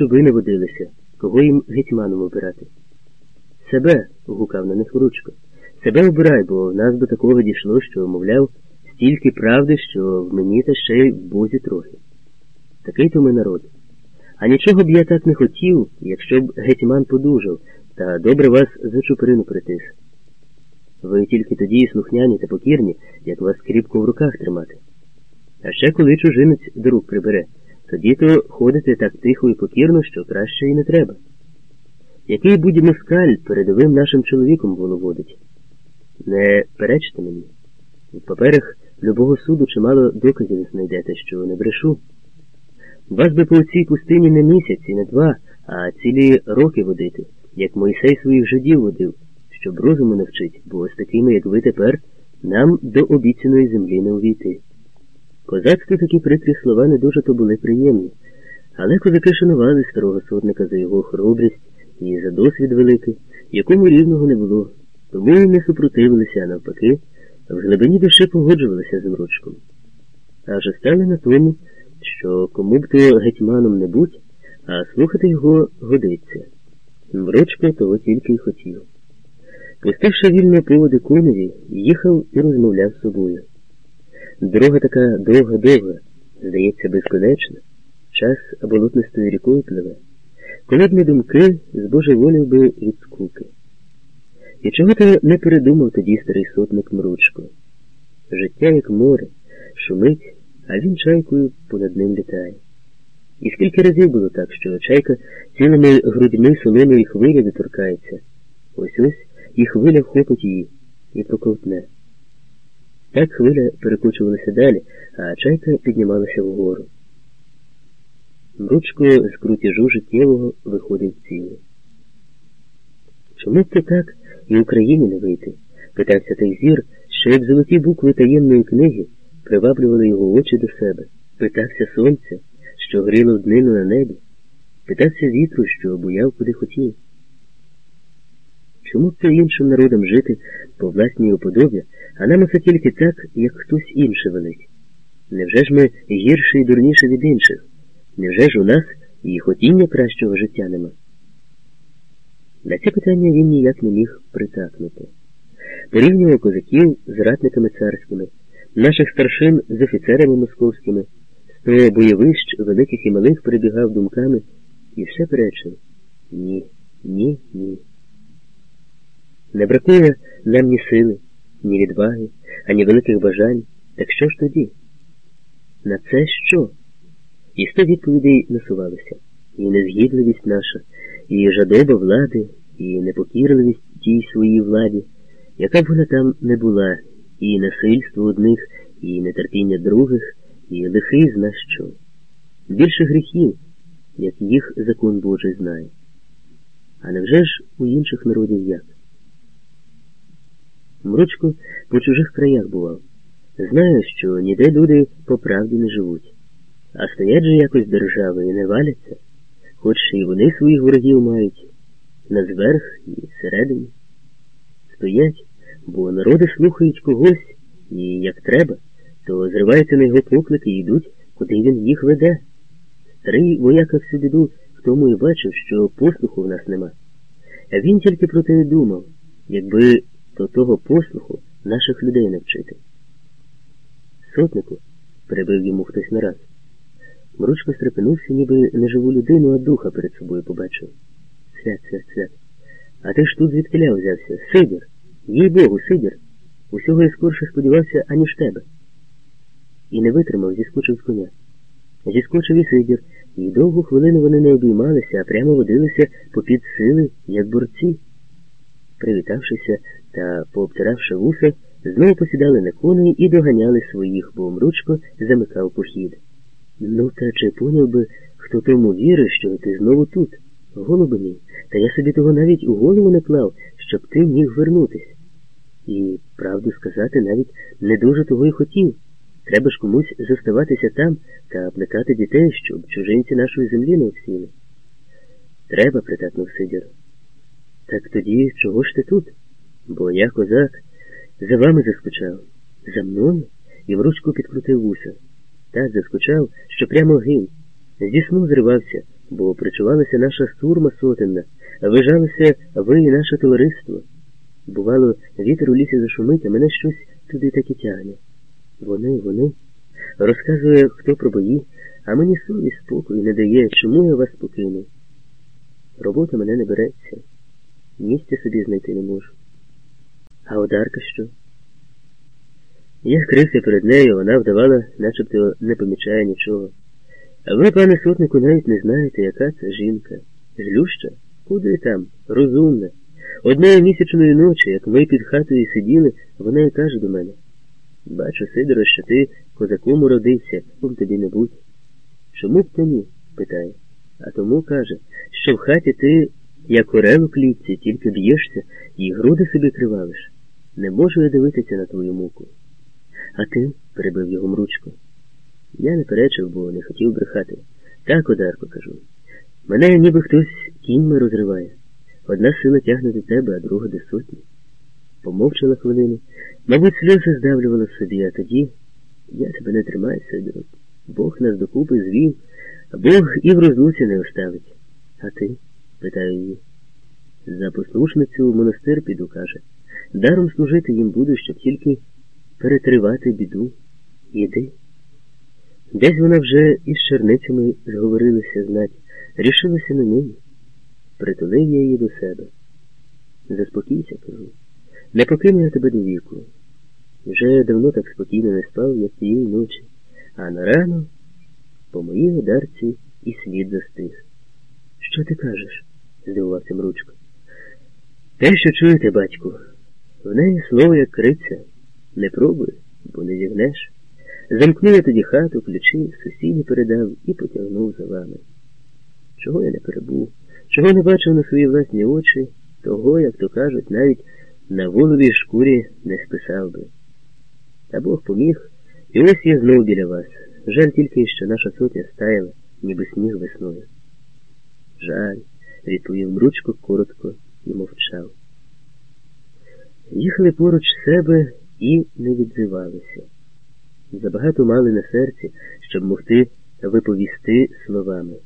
ви не водилися, кого їм гетьманом обирати. Себе, гукав на них Вручко. Себе обирай, бо в нас до такого дійшло, що, мовляв, стільки правди, що в мені та ще й в бозі трохи. Такий то ми народ. А нічого б я так не хотів, якщо б гетьман подужав, та добре вас за чуприну притис. Ви тільки тоді слухняні та покірні, як вас кріпко в руках тримати. А ще коли чужинець до рук прибере, тоді то ходите так тихо і покірно, що краще і не треба. Який будь москаль передовим нашим чоловіком воловодить? Не перечте мені. В паперах любого суду чимало доказів знайдете, що не брешу. Вас би по цій пустині не місяць і не два, а цілі роки водити, як Мойсей своїх жидів водив, щоб розуму навчить, бо з такими, як ви тепер, нам до обіцяної землі не увійти. Козацькі такі прикрі слова не дуже то були приємні, але козаки шанували старого сотника за його хоробрість і за досвід великий, якому рівного не було, тому й не супротивилися, а навпаки, в глибині душі погоджувалися з Мрочком. Аж стали на тому, що кому б то гетьманом не будь, а слухати його годиться. Мрочко того тільки й хотів. Пустивши вільно поводи коневі, їхав і розмовляв з собою. Дорога така довга-довга, здається, безконечна, час болотнистою рікою пливе. Коли б не думки, збожеволів би від скуки. І чого ти не передумав тоді старий сотник Мручко? Життя, як море, шумить, а він чайкою понад ним літає. І скільки разів було так, що чайка цілими грудьми солоної хвилі доторкається. Ось ось і хвиля вхопить її і проковтне. Так хвиля перекочувалася далі, а чайка піднімалася вгору. Мручко з крутіжу життєвого виходив цілий. Чому б це так і Україні не вийти? питався той зір, що як золоті букви таємної книги приваблювали його очі до себе, питався сонця, що гріло днину на небі, питався вітру, що обуяв куди хотів. Чому це іншим народам жити по власній уподобі, а нам усе тільки так, як хтось інший велить? Невже ж ми гірші і дурніші від інших? Невже ж у нас і хотіння кращого життя нема? На це питання він ніяк не міг притакнути. Порівнював козаків з ратниками царськими, наших старшин з офіцерами московськими, сто бойовищ великих і малих перебігав думками і все перечив. Ні, ні, ні. Не бракує нам ні сили, ні відваги, ані великих бажань. Так що ж тоді? На це що? І сто відповідей насувалися. І незгідливість наша, і жадоба влади, і непокірливість тій своїй владі, яка б вона там не була, і насильство одних, і нетерпіння других, і лихий зна що. Більше гріхів, як їх закон Божий знає. А невже ж у інших народів як? Мручко по чужих краях бував. Знаю, що ніде люди по правді не живуть. А стоять же якось держави і не валяться, хоч і вони своїх ворогів мають назверх і всередині. Стоять, бо народи слухають когось, і як треба, то зриваються на його поклики і йдуть, куди він їх веде. Старий вояка всю біду в тому і бачив, що послуху в нас нема. А він тільки про те думав, якби то того послуху наших людей навчити. Сотнику, перебив йому хтось нараз. Мручко стрепенувся, ніби не живу людину, а духа перед собою побачив. Свят, свят, свят. А ти ж тут звідкиля взявся? Сидір. Їй Богу, Сидір. Усього я скорше сподівався, аніж тебе. І не витримав, зіскочив з коня. Зіскочив і Сидір, і довгу хвилину вони не обіймалися, а прямо водилися попід сили, як борці. Привітавшися та пообтиравши вуса, знову посідали на коней і доганяли своїх, бо Мручко замикав похід. Ну, та чи поняв би, хто тому вірить, що ти знову тут, голуби мій, та я собі того навіть у голову не клав, щоб ти міг вернутись. І, правду сказати, навіть не дуже того й хотів. Треба ж комусь зоставатися там та плекати дітей, щоб чужинці нашої землі не всіли. Треба, притакнув Сидір. Так тоді чого ж ти тут? Бо я, козак, за вами заскучав. За мною? І в ручку підкрутив вуса. Так заскучав, що прямо гинь. Зі сну зривався, бо причувалася наша сурма сотенна, вижалося ви і наше товариство. Бувало, вітер у лісі зашумить, а мене щось туди таки тягне. Вони, вони. Розказує, хто про бої, а мені совість спокою не дає, чому я вас покину. Робота мене не береться, місця собі знайти не можу. А одарка що? Я крився перед нею, вона вдавала, начебто не помічає нічого. А ви, пане сотнику, навіть не знаєте, яка це жінка. Злюща? Куди там? Розумна. Одної місячної ночі, як ми під хатою сиділи, вона й каже до мене Бачу, Сидоро, що ти козаком уродився, ком тобі не будь. Чому б то ні? питає. А тому каже, що в хаті ти, як орел у клітці, тільки б'єшся і груди собі кривалиш. Не можу я дивитися на твою муку. А ти, перебив його мручко. Я не перечив, бо не хотів брехати. Так, Одарко, кажу. Мене ніби хтось кіньми розриває. Одна сила тягне до тебе, а друга до сотні. Помовчала хвилину. Мабуть, сльози здавлювала собі, а тоді я тебе не тримаю, Сидоро. Бог нас докупи звів, а Бог і в розлуці не оставить. А ти? питаю її. За послушницю в монастир піду, каже. Даром служити їм буду, щоб тільки перетривати біду. Іди. Десь вона вже із черницями зговорилася знать, рішилася на нині. Притулив я її до себе. Заспокійся, кажу. Не покину я тебе до віку. Вже давно так спокійно не спав, як тієї ночі, а на рано по моїй одарці і слід застиг. Що ти кажеш? здивувався Мручко. Те, що чуєте, батьку, в неї слово як криця. Не пробуй, бо не зігнеш. Замкнув я тоді хату, ключі, сусіді передав і потягнув за вами. Чого я не перебув, чого не бачив на свої власні очі, того, як то кажуть, навіть на воловій шкурі не списав би. Та Бог поміг, і ось я знов біля вас. Жаль тільки, що наша сотня стаяла, ніби сніг весною. Жаль, відповів Мручко коротко і мовчав. Їхали поруч себе і не відзивалися. Забагато мали на серці, щоб могти виповісти словами.